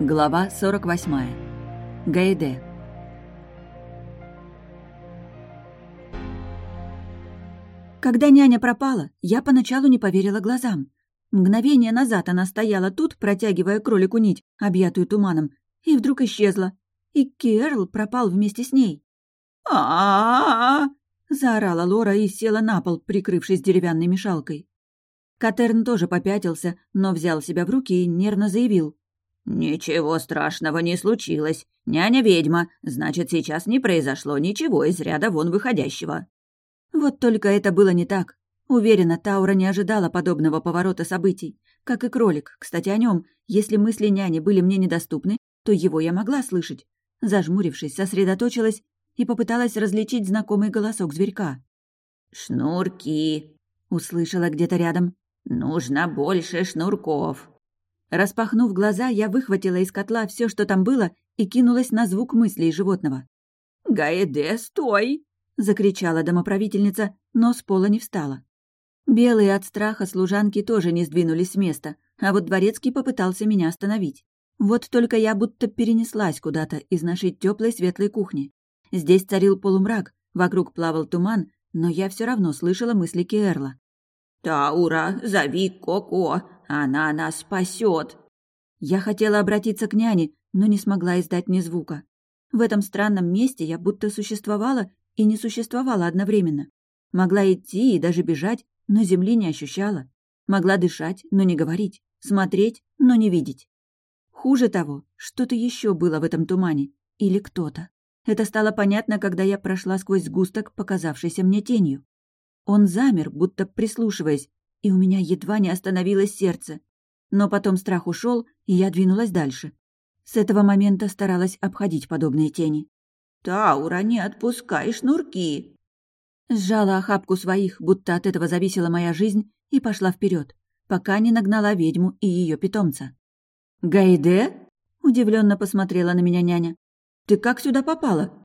Глава 48. Гайде. Когда няня пропала, я поначалу не поверила глазам. Мгновение назад она стояла тут, протягивая кролику нить, объятую туманом, и вдруг исчезла. И Керл пропал вместе с ней. а заорала Лора и села на пол, прикрывшись деревянной мешалкой. Катерн тоже попятился, но взял себя в руки и нервно заявил. «Ничего страшного не случилось. Няня ведьма, значит, сейчас не произошло ничего из ряда вон выходящего». Вот только это было не так. Уверена, Таура не ожидала подобного поворота событий. Как и кролик, кстати, о нем. Если мысли няни были мне недоступны, то его я могла слышать. Зажмурившись, сосредоточилась и попыталась различить знакомый голосок зверька. «Шнурки!» — услышала где-то рядом. «Нужно больше шнурков!» Распахнув глаза, я выхватила из котла все, что там было, и кинулась на звук мыслей животного. «Гаэде, стой!» — закричала домоправительница, но с пола не встала. Белые от страха служанки тоже не сдвинулись с места, а вот дворецкий попытался меня остановить. Вот только я будто перенеслась куда-то из нашей теплой светлой кухни. Здесь царил полумрак, вокруг плавал туман, но я все равно слышала мысли Киэрла. «Таура, зови Коко, она нас спасет. Я хотела обратиться к няне, но не смогла издать ни звука. В этом странном месте я будто существовала и не существовала одновременно. Могла идти и даже бежать, но земли не ощущала. Могла дышать, но не говорить, смотреть, но не видеть. Хуже того, что-то еще было в этом тумане. Или кто-то. Это стало понятно, когда я прошла сквозь сгусток, показавшийся мне тенью. Он замер, будто прислушиваясь, и у меня едва не остановилось сердце. Но потом страх ушел, и я двинулась дальше. С этого момента старалась обходить подобные тени. «Таура, не отпускай шнурки!» Сжала охапку своих, будто от этого зависела моя жизнь, и пошла вперед, пока не нагнала ведьму и ее питомца. «Гайде?» — удивленно посмотрела на меня няня. «Ты как сюда попала?»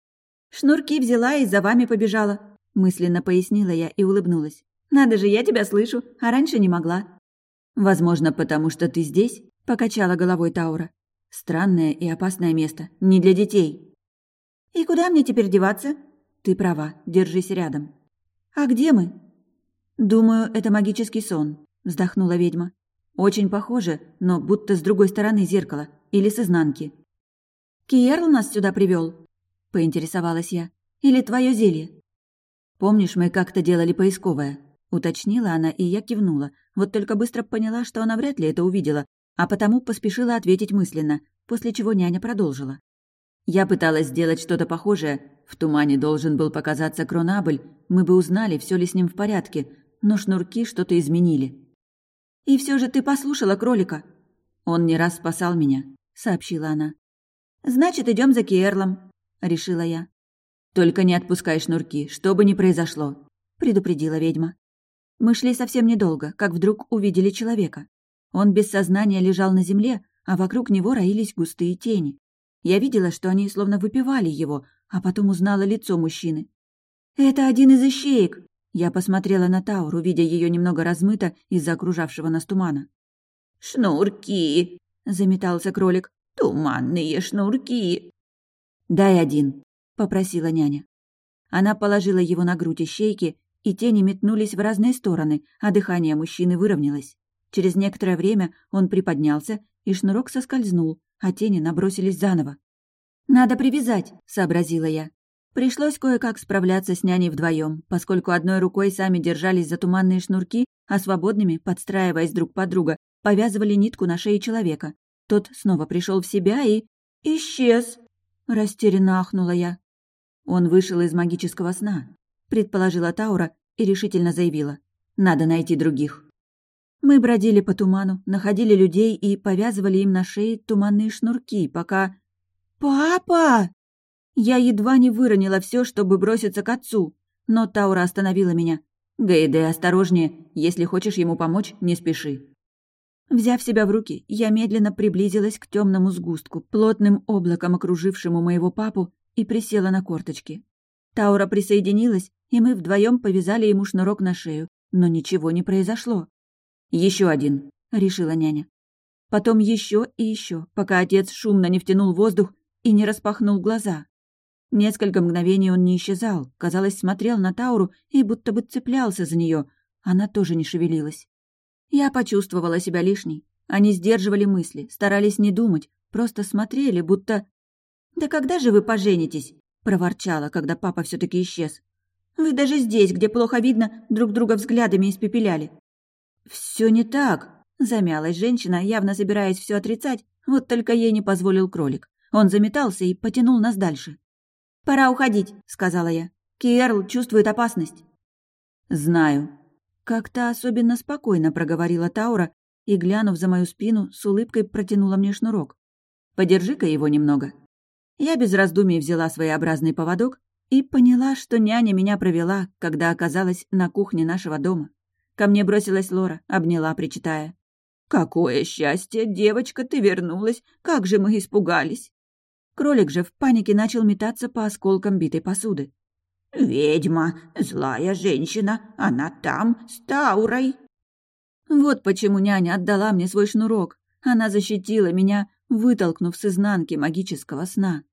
«Шнурки взяла и за вами побежала», — мысленно пояснила я и улыбнулась. «Надо же, я тебя слышу, а раньше не могла». «Возможно, потому что ты здесь?» — покачала головой Таура. «Странное и опасное место, не для детей». «И куда мне теперь деваться?» «Ты права, держись рядом». «А где мы?» «Думаю, это магический сон», — вздохнула ведьма. «Очень похоже, но будто с другой стороны зеркала или с изнанки». «Киерл нас сюда привел? поинтересовалась я. «Или твое зелье?» «Помнишь, мы как-то делали поисковое?» — уточнила она, и я кивнула. Вот только быстро поняла, что она вряд ли это увидела, а потому поспешила ответить мысленно, после чего няня продолжила. Я пыталась сделать что-то похожее. В тумане должен был показаться Кронабль, мы бы узнали, все ли с ним в порядке, но шнурки что-то изменили. «И все же ты послушала кролика?» «Он не раз спасал меня», — сообщила она. «Значит, идем за Киэрлом», — решила я. «Только не отпускай шнурки, что бы ни произошло», — предупредила ведьма. Мы шли совсем недолго, как вдруг увидели человека. Он без сознания лежал на земле, а вокруг него роились густые тени. Я видела, что они словно выпивали его, а потом узнала лицо мужчины. «Это один из ищеек!» Я посмотрела на Тауру, видя ее немного размыто из-за окружавшего нас тумана. «Шнурки!» — заметался кролик. «Туманные шнурки!» «Дай один», — попросила няня. Она положила его на грудь ищейки, и тени метнулись в разные стороны, а дыхание мужчины выровнялось. Через некоторое время он приподнялся, и шнурок соскользнул, а тени набросились заново. «Надо привязать», — сообразила я. Пришлось кое-как справляться с няней вдвоем, поскольку одной рукой сами держались за туманные шнурки, а свободными, подстраиваясь друг под друга, повязывали нитку на шее человека. Тот снова пришел в себя и... исчез. Растерянно ахнула я. Он вышел из магического сна, предположила Таура и решительно заявила. Надо найти других. Мы бродили по туману, находили людей и повязывали им на шее туманные шнурки, пока... «Папа!» Я едва не выронила все, чтобы броситься к отцу, но Таура остановила меня. «Гейде, осторожнее, если хочешь ему помочь, не спеши». Взяв себя в руки, я медленно приблизилась к темному сгустку, плотным облаком окружившему моего папу, и присела на корточки. Таура присоединилась, и мы вдвоем повязали ему шнурок на шею, но ничего не произошло. Еще один», — решила няня. потом еще и еще, пока отец шумно не втянул воздух и не распахнул глаза. Несколько мгновений он не исчезал, казалось, смотрел на Тауру и будто бы цеплялся за нее. Она тоже не шевелилась. Я почувствовала себя лишней. Они сдерживали мысли, старались не думать, просто смотрели, будто... «Да когда же вы поженитесь?» — проворчала, когда папа все таки исчез. «Вы даже здесь, где плохо видно, друг друга взглядами испепеляли». Все не так», — замялась женщина, явно собираясь все отрицать, вот только ей не позволил кролик. Он заметался и потянул нас дальше. «Пора уходить», — сказала я. «Киэрл чувствует опасность». «Знаю». Как-то особенно спокойно проговорила Таура и, глянув за мою спину, с улыбкой протянула мне шнурок. «Подержи-ка его немного». Я без раздумий взяла своеобразный поводок и поняла, что няня меня провела, когда оказалась на кухне нашего дома. Ко мне бросилась Лора, обняла, причитая. «Какое счастье, девочка, ты вернулась! Как же мы испугались!» Кролик же в панике начал метаться по осколкам битой посуды. «Ведьма, злая женщина, она там, с Таурой!» Вот почему няня отдала мне свой шнурок. Она защитила меня, вытолкнув с изнанки магического сна.